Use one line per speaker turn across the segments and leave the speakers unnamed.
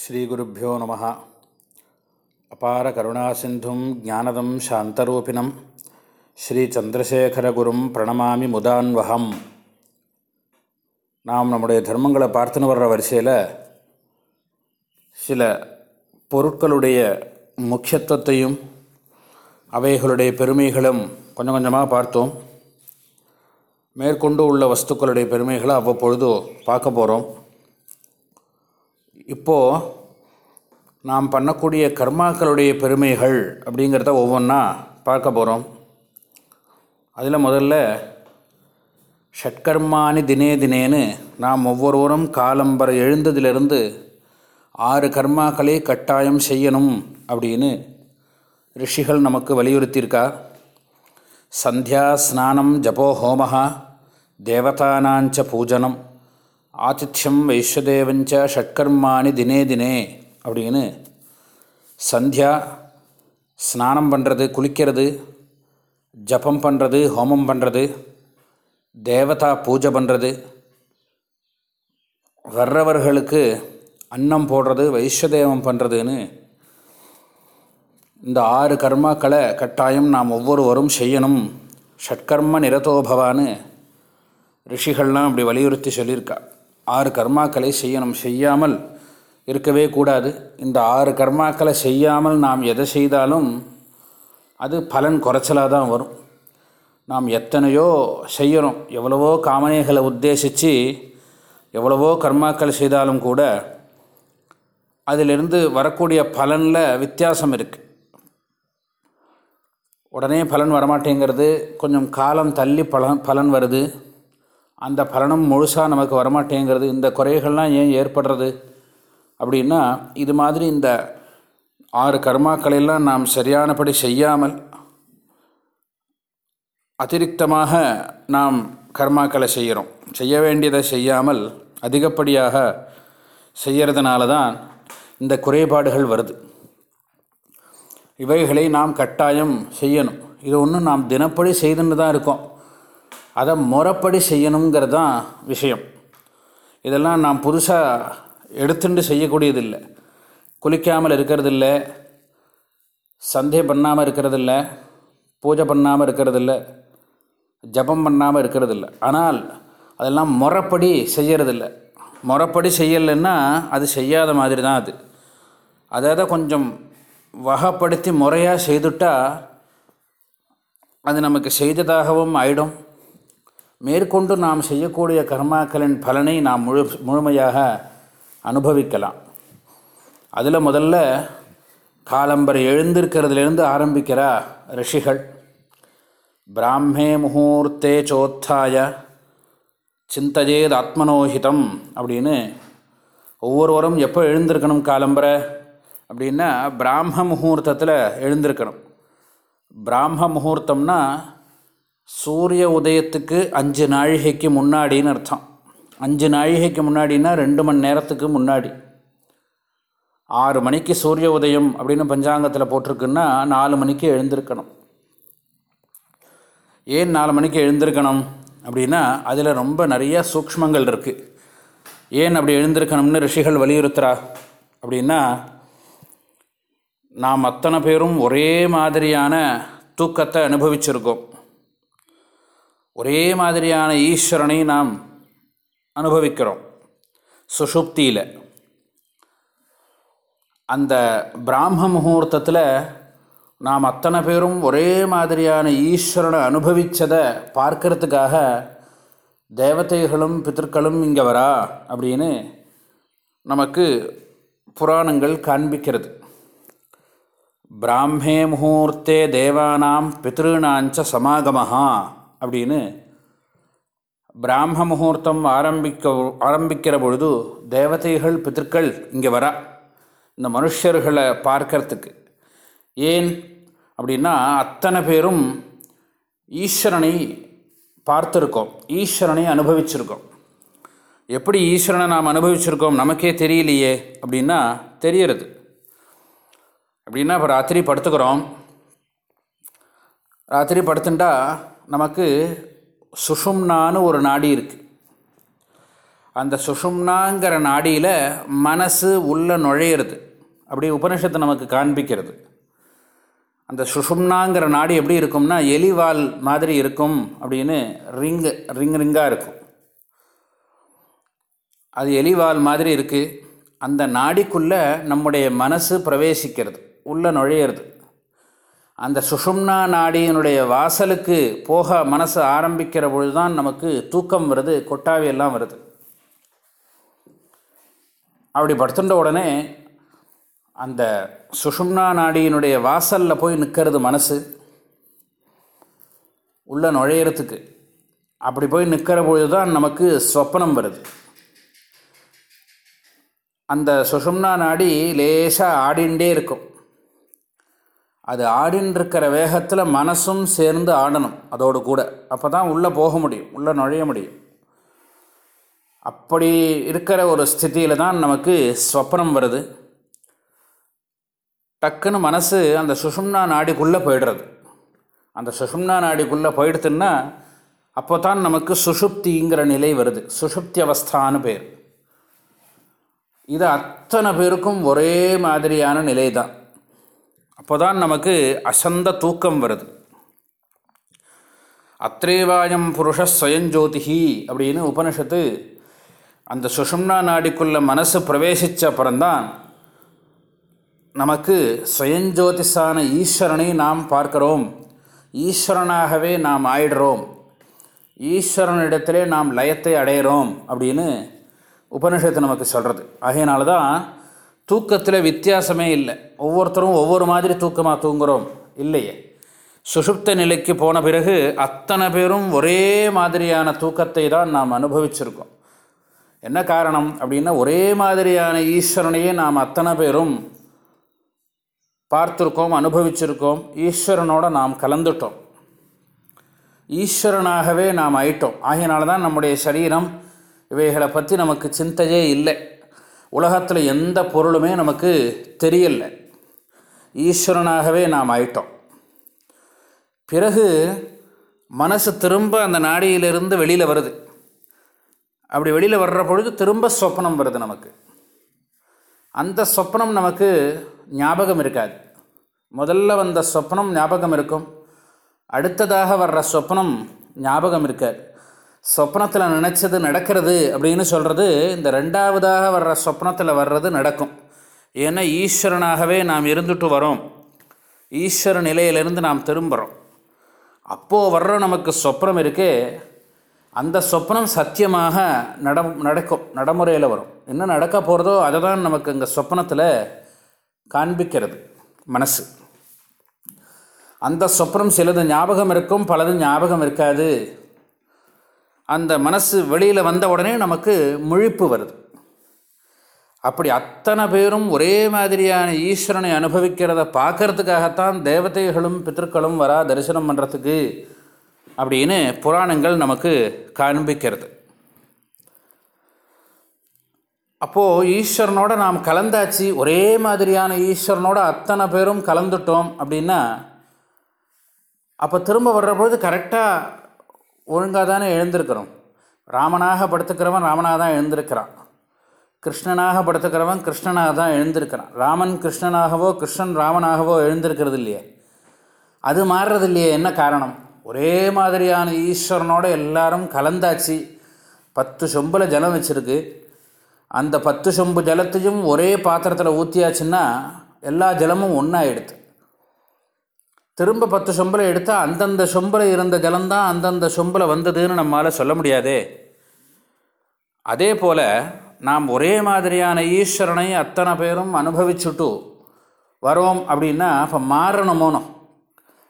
ஸ்ரீகுருப்போ நம. அபார கருணாசிந்தும் ஜானதம் சாந்தரூபிணம். ஸ்ரீச்சந்திரசேகரகுரும் பிரணமாமி முதான்வகம் நாம் நம்முடைய தர்மங்களை பார்த்துன்னு வர்ற வரிசையில் சில பொருட்களுடைய முக்கியத்துவத்தையும் அவைகளுடைய பெருமைகளும் கொஞ்சம் கொஞ்சமாக பார்த்தோம். மேற்கொண்டு உள்ள வஸ்துக்களுடைய பெருமைகளை அவ்வப்பொழுது பார்க்க போகிறோம் இப்போது நாம் பண்ணக்கூடிய கர்மாக்களுடைய பெருமைகள் அப்படிங்கிறத ஒவ்வொன்றா பார்க்க போகிறோம் அதில் முதல்ல ஷட்கர்மானி தினே தினேன்னு நாம் ஒவ்வொருவரும் காலம்பர எழுந்ததிலிருந்து ஆறு கர்மாக்களை கட்டாயம் செய்யணும் அப்படின்னு ரிஷிகள் நமக்கு வலியுறுத்தியிருக்கா. சந்தியா ஸ்நானம் ஜபோ ஹோமஹா தேவதானாஞ்ச பூஜனம். ஆதித்யம் வைஸ்வதேவஞ்ச ஷட்கர்மானி தினே தினே அப்படின்னு சந்தியா ஸ்நானம் பண்ணுறது குளிக்கிறது ஜபம் பண்ணுறது ஹோமம் பண்ணுறது தேவதா பூஜை பண்ணுறது வர்றவர்களுக்கு அன்னம் போடுறது வைஸ்வதேவம் பண்ணுறதுன்னு இந்த ஆறு கர்மாக்களை கட்டாயம் நாம் ஒவ்வொருவரும் செய்யணும். ஷட்கர்ம நிரதோபவான்னு ரிஷிகள்லாம் அப்படி வலியுறுத்தி சொல்லியிருக்கா. ஆறு கர்மாக்களை செய்யணும் செய்யாமல் இருக்கவே கூடாது. இந்த ஆறு கர்மாக்களை செய்யாமல் நாம் எதை செய்தாலும் அது பலன் குறைச்சலாக தான் வரும். நாம் எத்தனையோ செய்கிறோம் எவ்வளவோ காமனைகளை உத்தேசித்து எவ்வளவோ கர்மாக்கள் செய்தாலும் கூட அதிலிருந்து வரக்கூடிய பலனில் வித்தியாசம் இருக்குது உடனே பலன் வரமாட்டேங்கிறது. கொஞ்சம் காலம் தள்ளி பலன் பலன் வருது. அந்த பலனும் முழுசாக நமக்கு வரமாட்டேங்கிறது இந்த குறைகள்லாம் ஏன் ஏற்படுறது? அப்படின்னா இது மாதிரி இந்த ஆறு கர்மாக்களையெல்லாம் நாம் சரியானபடி செய்யாமல் அதிருப்தமாக நாம் கர்மாக்களை செய்கிறோம். செய்ய வேண்டியதை செய்யாமல் அதிகப்படியாக செய்கிறதுனால தான் இந்த குறைபாடுகள் வருது. இவைகளை நாம் கட்டாயம் செய்யணும். இது ஒன்றும் நாம் தினப்படி செய்துன்னு தான் இருக்கோம். அதை முறைப்படி செய்யணுங்கிறது தான் விஷயம். இதெல்லாம் நாம் புதுசாக எடுத்துட்டு செய்யக்கூடியதில்லை. குளிக்காமல் இருக்கிறதில்ல. சந்தேகம் பண்ணாமல் இருக்கிறதில்ல. பூஜை பண்ணாமல் இருக்கிறதில்ல. ஜபம் பண்ணாமல் இருக்கிறதில்ல. ஆனால் அதெல்லாம் முறைப்படி செய்யறதில்ல. முறைப்படி செய்யலைன்னா அது செய்யாத மாதிரி தான் அது அதை கொஞ்சம் வகைப்படுத்தி முறையாக செய்துட்டால் அது நமக்கு செய்ததாகவும் ஆயிடும். மேற்கொண்டு நாம் செய்யக்கூடிய கர்மாக்களின் பலனை நாம் முழு முழுமையாக அனுபவிக்கலாம். அதில் முதல்ல காலம்பரை எழுந்திருக்கிறதுலேருந்து ஆரம்பிக்கிறா ரிஷிகள் பிராமே முகூர்த்தே சோத்தாய சிந்தஜேத் ஆத்மனோஹிதம் அப்படின்னு ஒவ்வொருவரும் எப்போ எழுந்திருக்கணும் காலம்பரை? அப்படின்னா பிராம முகூர்த்தத்தில் எழுந்திருக்கணும். பிராம முகூர்த்தம்னா சூரிய உதயத்துக்கு அஞ்சு நாழிகைக்கு முன்னாடின்னு அர்த்தம். அஞ்சு நாழிகைக்கு முன்னாடினா ரெண்டு மணி நேரத்துக்கு முன்னாடி. ஆறு மணிக்கு சூரிய உதயம் அப்படின்னு பஞ்சாங்கத்தில் போட்டிருக்குன்னா நாலு மணிக்கு எழுந்திருக்கணும். ஏன் நாலு மணிக்கு எழுந்திருக்கணும் அப்படின்னா அதில் ரொம்ப நிறைய சூக்ஷ்மங்கள் இருக்குது ஏன் அப்படி எழுந்திருக்கணும்னு ரிஷிகள் வலியுறுத்துறா அப்படின்னா நாம் அத்தனை பேரும் ஒரே மாதிரியான தூக்கத்தை அனுபவிச்சிருக்கோம். ஒரே மாதிரியான ஈஸ்வரனை நாம் அனுபவிக்கிறோம் சுஷுப்தியில். அந்த பிராம முகூர்த்தத்தில் நாம் அத்தனை பேரும் ஒரே மாதிரியான ஈஸ்வரனை அனுபவித்ததை பார்க்கறதுக்காக தேவதைகளும் பித்தர்களும் இங்கே வரா அப்படின்னு நமக்கு புராணங்கள் காண்பிக்கிறது. பிராமே முகூர்த்தே தேவானாம் பித்ருணாஞ்ச சமாகமஹா. அப்படின்னு பிராம முகூர்த்தம் ஆரம்பிக்க ஆரம்பிக்கிற பொழுது தேவதைகள் பித்திருக்கள் இங்கே வரா. இந்த மனுஷர்களை பார்க்கறதுக்கு. ஏன் அப்படின்னா அத்தனை பேரும் ஈஸ்வரனை பார்த்துருக்கோம். ஈஸ்வரனை அனுபவிச்சிருக்கோம். எப்படி ஈஸ்வரனை நாம் அனுபவிச்சிருக்கோம் நமக்கே தெரியலையே அப்படின்னா தெரியறது. அப்படின்னா இப்போ ராத்திரி படுத்துக்கிறோம். ராத்திரி படுத்துட்டா நமக்கு சுஷும்னான்னு ஒரு நாடி இருக்குது அந்த சுஷும்னாங்கிற நாடியில் மனசு உள்ள நுழையிறது. அப்படி உபனிஷத்தை நமக்கு காண்பிக்கிறது. அந்த சுஷும்னாங்கிற நாடி எப்படி இருக்கும்னா எலிவால் மாதிரி இருக்கும் அப்படின்னு ரிங்கு ரிங் ரிங்காக இருக்கும். அது எலிவால் மாதிரி இருக்குது அந்த நாடிக்குள்ளே நம்முடைய மனசு பிரவேசிக்கிறது. உள்ளே நுழையிறது. அந்த சுஷும்னா நாடியினுடைய வாசலுக்கு போக மனசு ஆரம்பிக்கிற பொழுது தான் நமக்கு தூக்கம் வருது கொட்டாவி எல்லாம் வருது. அப்படி படுத்துட்ட உடனே அந்த சுஷும்னா நாடியினுடைய வாசலில் போய் நிற்கிறது மனசு. உள்ளே நுழையிறதுக்கு. அப்படி போய் நிற்கிற பொழுது தான் நமக்கு சொப்பனம் வருது. அந்த சுஷும்னா நாடி லேசாக ஆடிண்டே இருக்கும். அது ஆடின்றிருக்கிற வேகத்தில் மனசும் சேர்ந்து ஆடணும் அதோடு கூட. அப்போ தான் உள்ளே போக முடியும் உள்ளே நுழைய முடியும். அப்படி இருக்கிற ஒரு ஸ்திதியில் தான் நமக்கு ஸ்வப்னம் வருது. டக்குன்னு மனசு அந்த சுஷும்னா நாடிக்குள்ளே போயிடுறது. அந்த சுஷும்னா நாடிக்குள்ளே போயிடுத்துன்னா அப்போ தான் நமக்கு சுஷுப்திங்கிற நிலை வருது. சுஷுப்தி அவஸ்தான்னு பேர். இது அத்தனை பேருக்கும் ஒரே மாதிரியான நிலை தான் அப்போ தான் நமக்கு அசந்த தூக்கம் வருது. அத்ரேவாயம் புருஷ ஸ்வயஞ்சோதிஹி அப்படின்னு உபனிஷத்து அந்த சுஷும்னா நாடிக்குள்ள மனசு பிரவேசித்த அப்புறம்தான் நமக்கு சுயஞ்சோதிஷான ஈஸ்வரனை நாம் பார்க்கிறோம். ஈஸ்வரனாகவே நாம் ஆயிடுறோம். ஈஸ்வரனிடத்திலே நாம் லயத்தை அடையிறோம் அப்படின்னு உபனிஷத்து நமக்கு சொல்கிறது ஆகையினால தான் தூக்கத்தில் வித்தியாசமே இல்லை. ஒவ்வொருத்தரும் ஒவ்வொரு மாதிரி தூக்கமாக தூங்குகிறோம் இல்லையே? சுஷுப்த நிலைக்கு போன பிறகு அத்தனை பேரும் ஒரே மாதிரியான தூக்கத்தை தான் நாம் அனுபவிச்சிருக்கோம். என்ன காரணம் அப்படின்னா ஒரே மாதிரியான ஈஸ்வரனையே நாம் அத்தனை பேரும் பார்த்துருக்கோம் அனுபவிச்சிருக்கோம். ஈஸ்வரனோட நாம் கலந்துட்டோம். ஈஸ்வரனாகவே நாம் ஆயிட்டோம். ஆகையினால தான் நம்முடைய சரீரம் இவைகளை பற்றி நமக்கு சிந்தையே இல்லை. உலகத்தில் எந்த பொருளுமே நமக்கு தெரியலை. ஈஸ்வரனாகவே நாம் ஆயிட்டோம். பிறகு மனசு திரும்ப அந்த நாடியிலிருந்து வெளியில் வருது. அப்படி வெளியில் வர்ற பொழுது திரும்ப சொப்பனம் வருது நமக்கு. அந்த சொப்பனம் நமக்கு ஞாபகம் இருக்காது. முதல்ல வந்த சொப்னம் ஞாபகம் இருக்கும். அடுத்ததாக வர்ற சொப்னம் ஞாபகம் இருக்காது. சொப்னத்தில் நினச்சது நடக்கிறது அப்படின்னு சொல்கிறது இந்த ரெண்டாவதாக வர்ற சொப்னத்தில் வர்றது நடக்கும். ஏன்னா ஈஸ்வரனாகவே நாம் இருந்துட்டு வரோம். ஈஸ்வர நிலையிலிருந்து நாம் திரும்புகிறோம் அப்போது வர்ற நமக்கு சொப்னம் இருக்கே அந்த சொப்னம் சத்தியமாக நட நடக்கும் நடைமுறையில் வரும். என்ன நடக்க போகிறதோ அதை தான் நமக்கு இங்கே சொப்னத்தில் காண்பிக்கிறது மனசு. அந்த சொப்னம் சிலது ஞாபகம் இருக்கும் பலது ஞாபகம் இருக்காது. அந்த மனசு வெளியில் வந்த உடனே நமக்கு முழிப்பு வருது. அப்படி அத்தனை பேரும் ஒரே மாதிரியான ஈஸ்வரனை அனுபவிக்கிறத பார்க்கறதுக்காகத்தான் தேவதைகளும் பித்தர்களும் வரா தரிசனம் பண்ணுறதுக்கு அப்படின்னு புராணங்கள் நமக்கு காண்பிக்கிறது. அப்போது ஈஸ்வரனோட நாம் கலந்தாச்சு ஒரே மாதிரியான ஈஸ்வரனோட அத்தனை பேரும் கலந்துட்டோம் அப்படின்னா அப்போ திரும்ப வர்றபொழுது கரெக்டாக ஒழுங்காக தானே எழுந்திருக்கிறோம். ராமனாக படுத்துக்கிறவன் ராமனாக தான் எழுந்திருக்கிறான். கிருஷ்ணனாக படுத்துக்கிறவன் கிருஷ்ணனாக தான் எழுந்திருக்கிறான். ராமன் கிருஷ்ணனாகவோ கிருஷ்ணன் ராமனாகவோ எழுந்திருக்கிறது இல்லையே. அது மாறுறது இல்லையே என்ன காரணம்? ஒரே மாதிரியான ஈஸ்வரனோட எல்லாரும் கலந்தாச்சு. பத்து சொம்பில் ஜலம் வச்சுருக்கு. அந்த பத்து சொம்பு ஜலத்தையும் ஒரே பாத்திரத்தில் ஊற்றியாச்சுன்னா எல்லா ஜலமும் ஒன்றாயிடுது திரும்ப பத்து சொம்பில் எடுத்தால் அந்தந்த சொம்பில் இருந்த ஜலம்தான் அந்தந்த சொம்பில் வந்ததுன்னு நம்மளால் சொல்ல முடியாதே. அதே போல் நாம் ஒரே மாதிரியான ஈஸ்வரனை அத்தனை பேரும் அனுபவிச்சுட்டு வரோம் அப்படின்னா இப்போ மாறணுமோனோ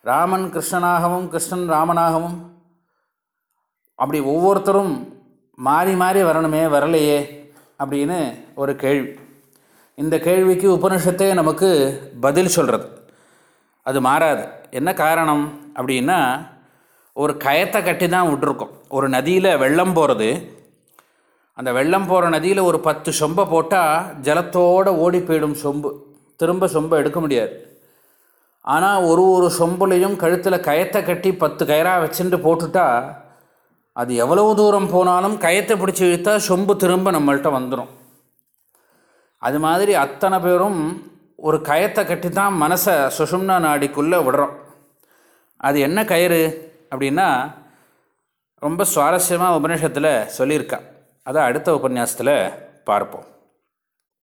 ராமன் கிருஷ்ணனாகவும் கிருஷ்ணன் ராமனாகவும் அப்படி ஒவ்வொருத்தரும் மாறி மாறி வரணுமே வரலையே அப்படின்னு ஒரு கேள்வி. இந்த கேள்விக்கு உபனிஷத்தே நமக்கு பதில் சொல்கிறது அது மாறாது. என்ன காரணம் அப்படின்னா ஒரு கயத்தை கட்டி தான் விட்டுருக்கோம். ஒரு நதியில் வெள்ளம் போகிறது அந்த வெள்ளம் போகிற நதியில் ஒரு பத்து சொம்பை போட்டால் ஜலத்தோடு ஓடி போயிடும் சொம்பு. திரும்ப சொம்பை எடுக்க முடியாது. ஆனால் ஒரு ஒரு சொம்புலையும் கழுத்தில் கயத்தை கட்டி பத்து கயராக வச்சுட்டு போட்டுட்டா அது எவ்வளவு தூரம் போனாலும் கயத்தை பிடிச்சி இழுத்தா சொம்பு திரும்ப நம்மள்கிட்ட வந்துடும் அது மாதிரி அத்தனை பேரும் ஒரு கயத்தை கட்டி தான் மனசை சுஷும்னா நாடிக்குள்ளே விடுறோம். அது என்ன கயிறு? அப்படின்னா ரொம்ப சுவாரஸ்யமாக உபநிஷத்தில் சொல்லியிருக்கா. அதை அடுத்த உபன்யாசத்தில் பார்ப்போம்.